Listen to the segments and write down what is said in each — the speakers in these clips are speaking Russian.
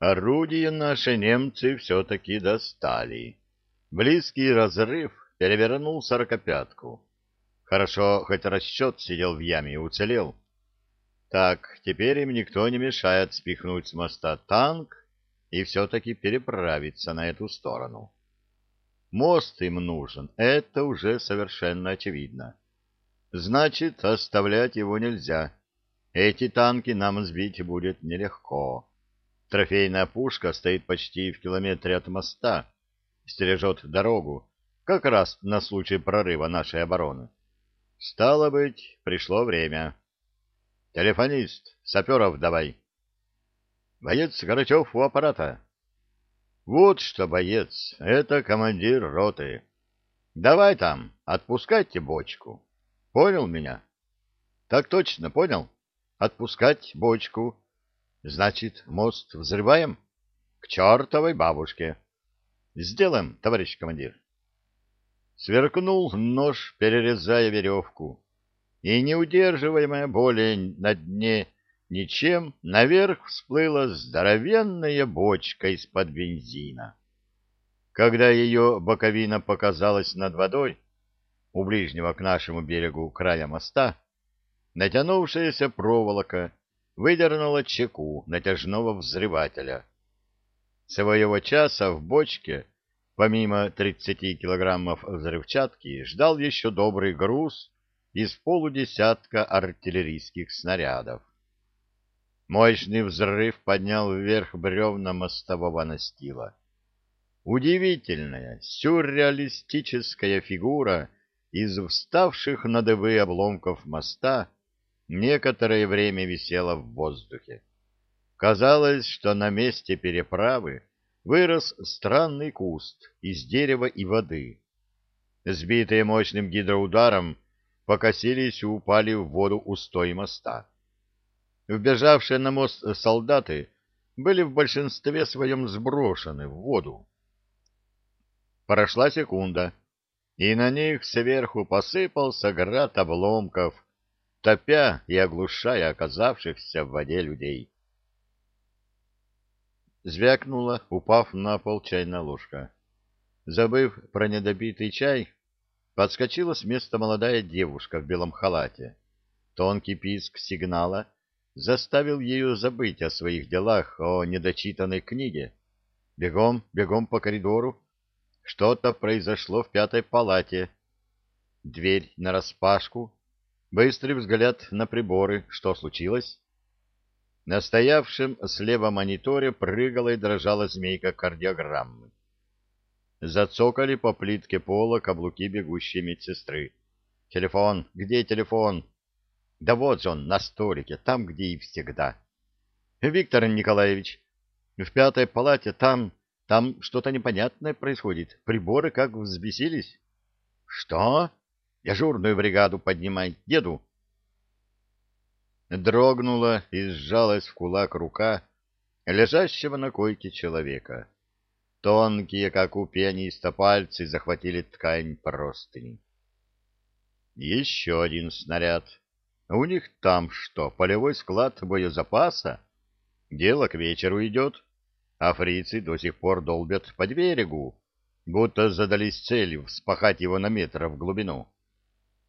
Орудия наши немцы все-таки достали. Близкий разрыв перевернул сорокопятку. Хорошо, хоть расчет сидел в яме и уцелел. Так, теперь им никто не мешает спихнуть с моста танк и все-таки переправиться на эту сторону. Мост им нужен, это уже совершенно очевидно. Значит, оставлять его нельзя. Эти танки нам сбить будет нелегко. Трофейная пушка стоит почти в километре от моста, стережет дорогу, как раз на случай прорыва нашей обороны. Стало быть, пришло время. Телефонист, саперов давай. Боец Горачев у аппарата. Вот что, боец, это командир роты. Давай там, отпускайте бочку. Понял меня? Так точно, понял? Отпускать бочку. Значит, мост взрываем? К чертовой бабушке. Сделаем, товарищ командир. Сверкнул нож, перерезая веревку, и, не удерживаемая более на дне ничем, наверх всплыла здоровенная бочка из-под бензина. Когда ее боковина показалась над водой, у ближнего к нашему берегу края моста, натянувшаяся проволока выдернула чеку натяжного взрывателя. Своего часа в бочке Помимо 30 килограммов взрывчатки, ждал еще добрый груз из полудесятка артиллерийских снарядов. Мощный взрыв поднял вверх бревна мостового настила. Удивительная, сюрреалистическая фигура из вставших на дыбы обломков моста некоторое время висела в воздухе. Казалось, что на месте переправы вырос странный куст из дерева и воды. Сбитые мощным гидроударом, покосились и упали в воду устой моста. Вбежавшие на мост солдаты были в большинстве своем сброшены в воду. Прошла секунда, и на них сверху посыпался град обломков, топя и оглушая оказавшихся в воде людей. Звякнула, упав на пол чайная ложка. Забыв про недопитый чай, подскочила с места молодая девушка в белом халате. Тонкий писк сигнала заставил ее забыть о своих делах, о недочитанной книге. Бегом, бегом по коридору. Что-то произошло в пятой палате. Дверь нараспашку. Быстрый взгляд на приборы. Что случилось? На стоявшем слева мониторе прыгала и дрожала змейка кардиограммы. Зацокали по плитке пола каблуки бегущей медсестры. «Телефон! Где телефон?» «Да вот же он, на столике, там, где и всегда». «Виктор Николаевич, в пятой палате там, там что-то непонятное происходит. Приборы как взбесились». «Что? Дежурную бригаду поднимай, деду». Дрогнула и сжалась в кулак рука лежащего на койке человека. Тонкие, как у пианиста, пальцы захватили ткань простыни. Еще один снаряд. У них там что, полевой склад боезапаса? Дело к вечеру идет, а фрицы до сих пор долбят по берегу, будто задались целью вспахать его на метр в глубину.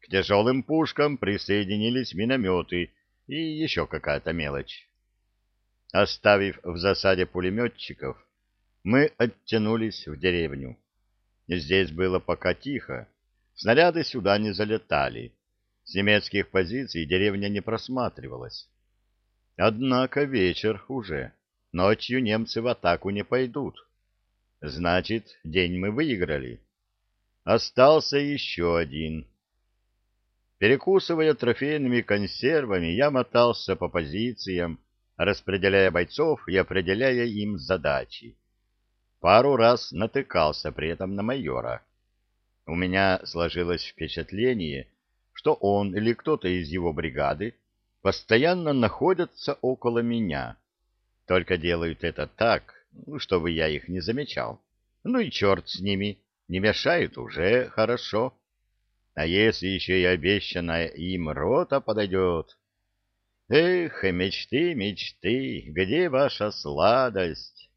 К тяжелым пушкам присоединились минометы и еще какая-то мелочь. Оставив в засаде пулеметчиков, мы оттянулись в деревню. Здесь было пока тихо, снаряды сюда не залетали, с немецких позиций деревня не просматривалась. Однако вечер уже, ночью немцы в атаку не пойдут. Значит, день мы выиграли. Остался еще один — Перекусывая трофейными консервами, я мотался по позициям, распределяя бойцов и определяя им задачи. Пару раз натыкался при этом на майора. У меня сложилось впечатление, что он или кто-то из его бригады постоянно находятся около меня. Только делают это так, чтобы я их не замечал. Ну и черт с ними, не мешают уже хорошо. А если еще и обещанная им рота подойдет? Эх, мечты, мечты, где ваша сладость?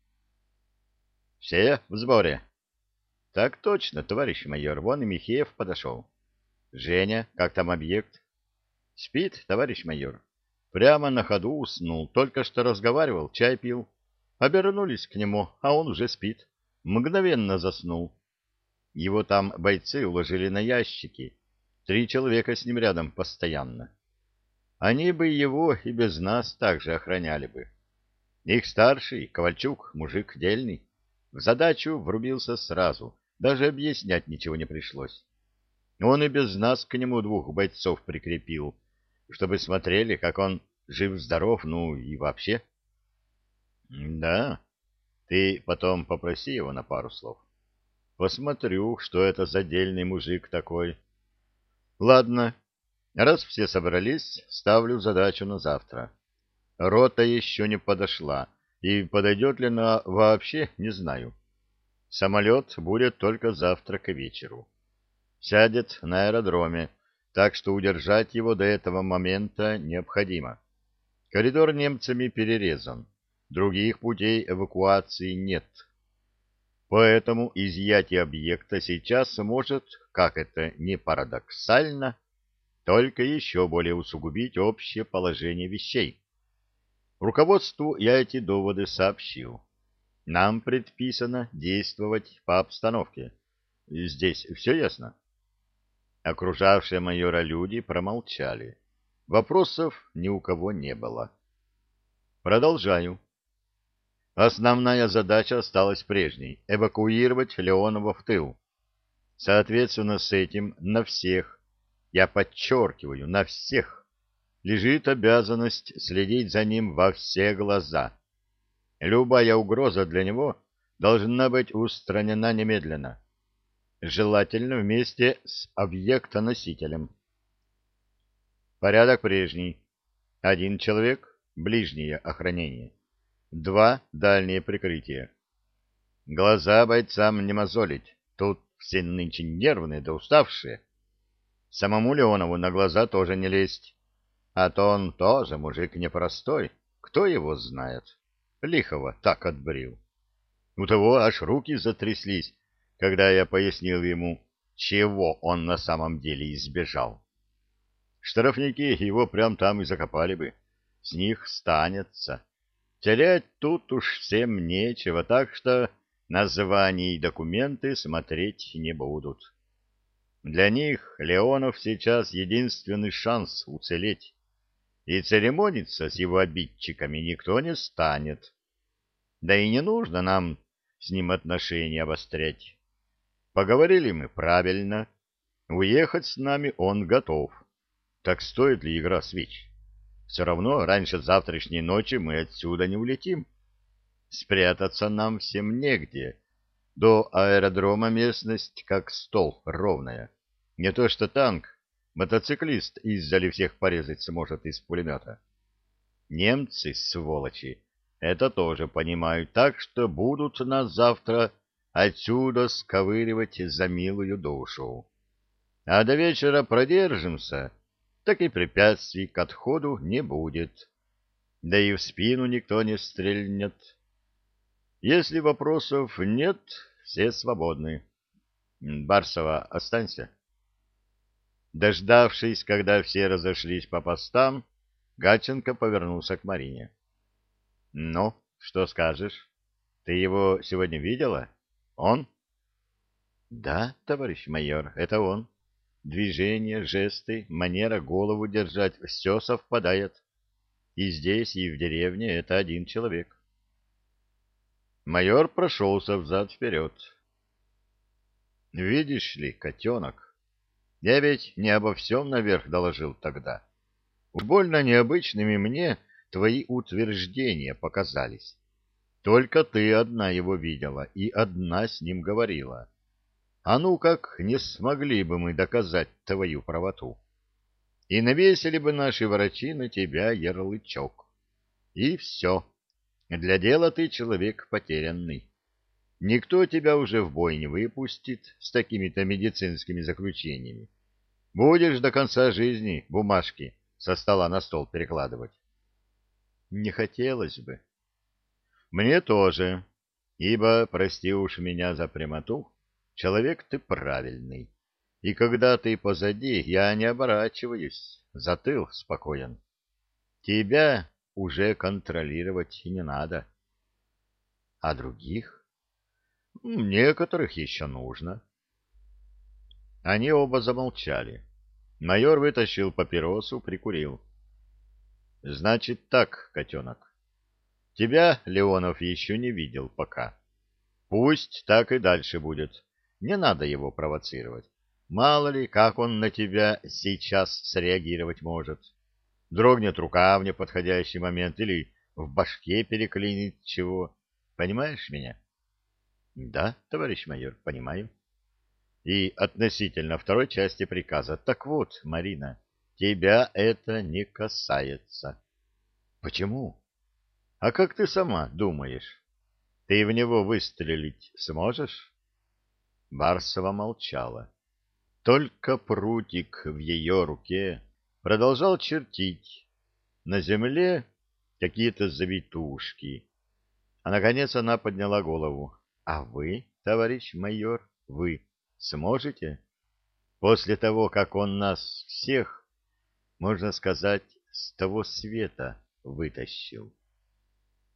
Все в сборе? Так точно, товарищ майор, вон и Михеев подошел. Женя, как там объект? Спит, товарищ майор. Прямо на ходу уснул, только что разговаривал, чай пил. Обернулись к нему, а он уже спит. Мгновенно заснул. Его там бойцы уложили на ящики. Три человека с ним рядом постоянно. Они бы его и без нас также охраняли бы. Их старший, Ковальчук, мужик дельный, в задачу врубился сразу, даже объяснять ничего не пришлось. Он и без нас к нему двух бойцов прикрепил, чтобы смотрели, как он жив-здоров, ну и вообще. Да, ты потом попроси его на пару слов. Посмотрю, что это за дельный мужик такой. Ладно, раз все собрались, ставлю задачу на завтра. Рота еще не подошла, и подойдет ли она вообще, не знаю. Самолет будет только завтра к вечеру. Сядет на аэродроме, так что удержать его до этого момента необходимо. Коридор немцами перерезан, других путей эвакуации нет. Поэтому изъятие объекта сейчас может, как это не парадоксально, только еще более усугубить общее положение вещей. Руководству я эти доводы сообщил. Нам предписано действовать по обстановке. Здесь все ясно? Окружавшие майора люди промолчали. Вопросов ни у кого не было. Продолжаю. Основная задача осталась прежней — эвакуировать Леонова в тыл. Соответственно, с этим на всех, я подчеркиваю, на всех, лежит обязанность следить за ним во все глаза. Любая угроза для него должна быть устранена немедленно, желательно вместе с объектоносителем. Порядок прежний. Один человек — ближнее охранение. Два — дальние прикрытия. Глаза бойцам не мозолить, тут все нынче нервные да уставшие. Самому Леонову на глаза тоже не лезть, а то он тоже мужик непростой, кто его знает. Лихого так отбрил. У того аж руки затряслись, когда я пояснил ему, чего он на самом деле избежал. Штрафники его прям там и закопали бы, с них станется. Терять тут уж всем нечего, так что названия и документы смотреть не будут. Для них Леонов сейчас единственный шанс уцелеть, и церемониться с его обидчиками никто не станет. Да и не нужно нам с ним отношения обострять. Поговорили мы правильно, уехать с нами он готов. Так стоит ли игра свеч? Все равно раньше завтрашней ночи мы отсюда не улетим. Спрятаться нам всем негде. До аэродрома местность как стол ровная. Не то что танк, мотоциклист издали всех порезать сможет из пулемета. Немцы, сволочи, это тоже понимают, так что будут нас завтра отсюда сковыривать за милую душу. А до вечера продержимся так и препятствий к отходу не будет. Да и в спину никто не стрельнет. Если вопросов нет, все свободны. Барсова, останься. Дождавшись, когда все разошлись по постам, Гатченко повернулся к Марине. — Ну, что скажешь? Ты его сегодня видела? Он? — Да, товарищ майор, это он. Движения, жесты, манера голову держать — все совпадает. И здесь, и в деревне это один человек. Майор прошелся взад-вперед. «Видишь ли, котенок, я ведь не обо всем наверх доложил тогда. Уж больно необычными мне твои утверждения показались. Только ты одна его видела и одна с ним говорила. А ну как не смогли бы мы доказать твою правоту? И навесили бы наши врачи на тебя ярлычок. И все. Для дела ты человек потерянный. Никто тебя уже в бой не выпустит с такими-то медицинскими заключениями. Будешь до конца жизни бумажки со стола на стол перекладывать. Не хотелось бы. Мне тоже, ибо, прости уж меня за прямоту, человек ты правильный. И когда ты позади, я не оборачиваюсь, затыл спокоен. Тебя уже контролировать не надо. А других? Некоторых еще нужно. Они оба замолчали. Майор вытащил папиросу, прикурил. — Значит так, котенок. Тебя Леонов еще не видел пока. Пусть так и дальше будет. Не надо его провоцировать. Мало ли, как он на тебя сейчас среагировать может. Дрогнет рука в неподходящий момент или в башке переклинит чего. Понимаешь меня? — Да, товарищ майор, понимаю. — и относительно второй части приказа. Так вот, Марина, тебя это не касается. Почему? А как ты сама думаешь? Ты в него выстрелить сможешь? Барсова молчала. Только прутик в ее руке продолжал чертить. На земле какие-то завитушки. А наконец она подняла голову. — А вы, товарищ майор, вы Сможете? После того, как он нас всех, можно сказать, с того света вытащил.